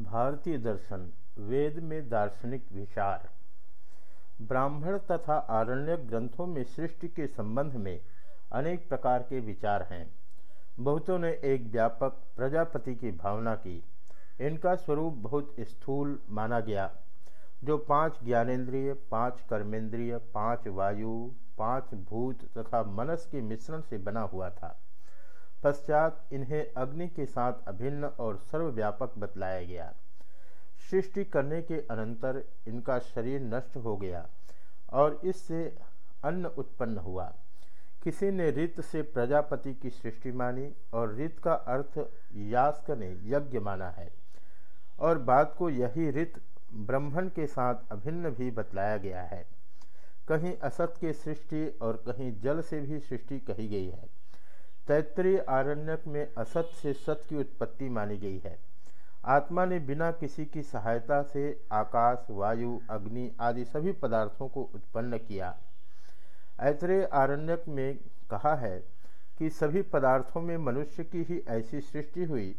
भारतीय दर्शन, वेद में दार्शनिक विचार। ब्राह्मण तथा आरण्य ग्रंथों में सृष्टि के संबंध में अनेक प्रकार के विचार हैं। बहुतों ने एक व्यापक प्रजापति की भावना की। इनका स्वरूप बहुत स्थूल माना गया, जो पाँच ज्ञानेन्द्रिय, पाँच कर्मेंद्रिय, पाँच वायु, पाँच भूत तथा मनस के मिश्रण से बना हुआ था। पश्चात इन्हें अग्नि के साथ अभिन्न और सर्वव्यापक बतलाया गया। सृष्टि करने के अनंतर इनका शरीर नष्ट हो गया और इससे अन्न उत्पन्न हुआ। किसी ने रित से प्रजापति की सृष्टि मानी और रित का अर्थ यास्क ने यज्ञ माना है। और बात को यही रित ब्रह्मण के साथ अभिन्न भी बतलाया गया है। कहीं असत के सृष्टि और कहीं जल से भी सृष्टि कही गई है। तैतरीय आरण्यक में असत से सत की उत्पत्ति मानी गई है। आत्मा ने बिना किसी की सहायता से आकाश, वायु, अग्नि आदि सभी पदार्थों को उत्पन्न किया। ऐतरेय आरण्यक में कहा है कि सभी पदार्थों में मनुष्य की ही ऐसी सृष्टि हुई,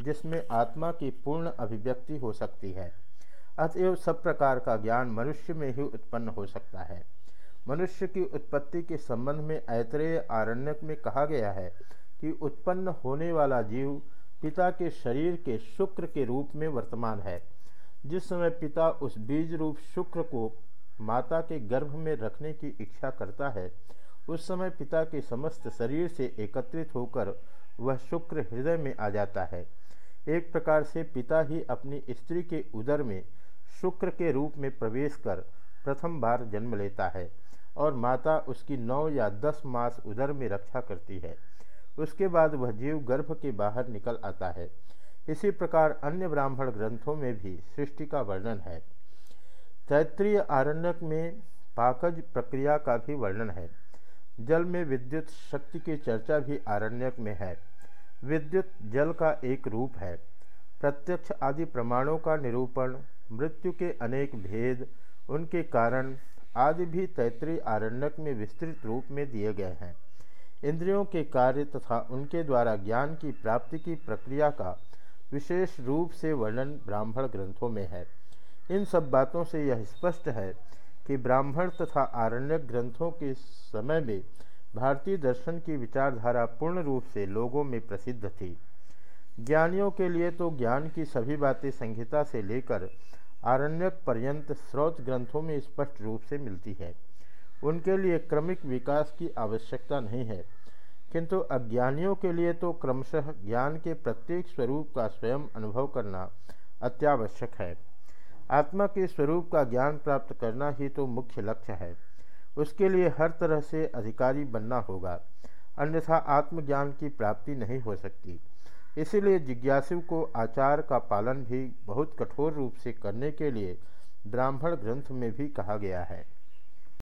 जिसमें आत्मा की पूर्ण अभिव्यक्ति हो सकती है। अतएव सब प्रकार का ज्ञान मनुष्य में ही उत्पन्न हो सकता है। मनुष्य की उत्पत्ति के संबंध में ऐतरेय आरण्यक में कहा गया है कि उत्पन्न होने वाला जीव पिता के शरीर के शुक्र के रूप में वर्तमान है। जिस समय पिता उस बीज रूप शुक्र को माता के गर्भ में रखने की इच्छा करता है, उस समय पिता के समस्त शरीर से एकत्रित होकर वह शुक्र हृदय में आ जाता है। एक प्रकार से पिता ही अपनी स्त्री के उदर में शुक्र के रूप में प्रवेश कर प्रथम बार जन्म लेता है। और माता उसकी नौ या दस मास उदर में रक्षा करती है। उसके बाद वह जीव गर्भ के बाहर निकल आता है। इसी प्रकार अन्य ब्राह्मण ग्रंथों में भी सृष्टि का वर्णन है। तैत्रीय आरण्यक में पाकज प्रक्रिया का भी वर्णन है। जल में विद्युत शक्ति की चर्चा भी आरण्यक में है। विद्युत जल का एक रूप है। प्रत्यक्ष आदि प्रमाणों का निरूपण, मृत्यु के अनेक भेद, उनके कारण आदि भी तैतृय आरण्यक में विस्तृत रूप में दिए गए हैं। इंद्रियों के कार्य तथा उनके द्वारा ज्ञान की प्राप्ति की प्रक्रिया का विशेष रूप से वर्णन ब्राह्मण ग्रंथों में है। इन सब बातों से यह स्पष्ट है कि ब्राह्मण तथा आरण्यक ग्रंथों के समय में भारतीय दर्शन की विचारधारा पूर्ण रूप से लोगों में प्रसिद्ध थी। ज्ञानियों के लिए तो ज्ञान की सभी बातें संहिता से लेकर आरण्यक पर्यंत स्रोत ग्रंथों में स्पष्ट रूप से मिलती है। उनके लिए क्रमिक विकास की आवश्यकता नहीं है। किंतु अज्ञानियों के लिए तो क्रमशः ज्ञान के प्रत्येक स्वरूप का स्वयं अनुभव करना अत्यावश्यक है। आत्मा के स्वरूप का ज्ञान प्राप्त करना ही तो मुख्य लक्ष्य है। उसके लिए हर तरह से अधिकारी बनना होगा। अन्यथा आत्मज्ञान की प्राप्ति नहीं हो सकती। इसीलिए जिज्ञासु को आचार का पालन भी बहुत कठोर रूप से करने के लिए ब्राह्मण ग्रंथ में भी कहा गया है।